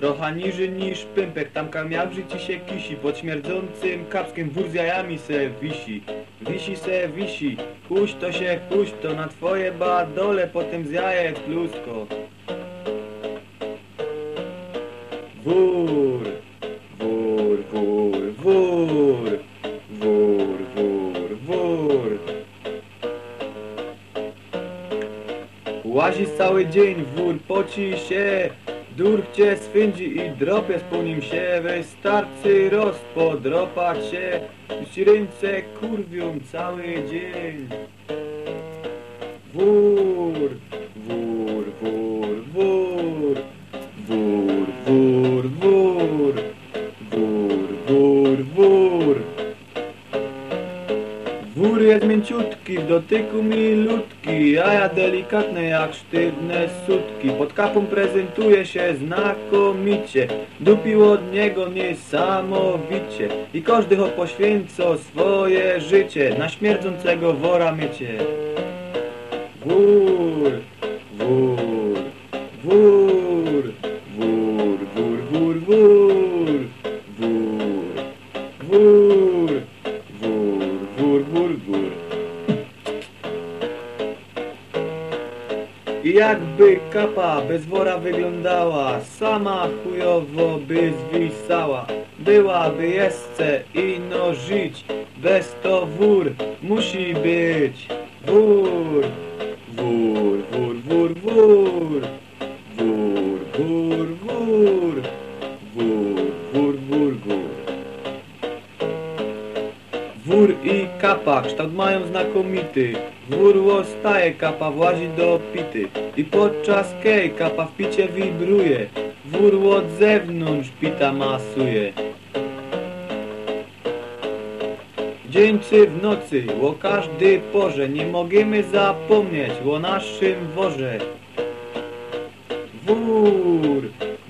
Trochę niżej niż pępek, tam kamiabrzy ci się kisi, pod śmierdzącym kapskiem wór z jajami se wisi. Wisi se wisi, puść to się puść to na twoje badole, potem z jajek plusko. Wór, wór, wór, wór, wór, wór, wór. Łazi cały dzień, wór poci się, durchcie swędzi i dropie po nim się, weź starcy rozpodropać się, już ręce kurwią cały dzień. Wór jest mięciutki, w dotyku milutki, a ja delikatne jak sztywne sutki. Pod kapą prezentuje się znakomicie, dupił od niego niesamowicie. I każdy ho poświęco swoje życie, na śmierdzącego wora mycie. Wór, wór, jakby kapa bez wora wyglądała, sama chujowo by zwisała. Byłaby jeszcze ino żyć, bez to wór musi być. Wór, Wór i kapa, kształt mają znakomity. Wór staje, kapa włazi do pity. I podczas kej kapa w picie wibruje. Wór od zewnątrz pita masuje. Dzień czy w nocy, o każdy porze, nie możemy zapomnieć o naszym worze. Wór,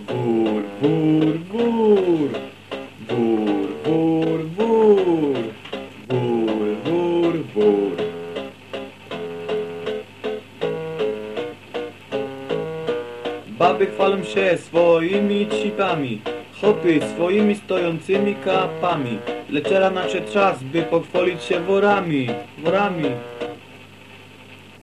wór, wór, wór, Baby chwalą się swoimi cipami, chopy swoimi stojącymi kapami. Leczera nasze czas, by pochwalić się worami, worami.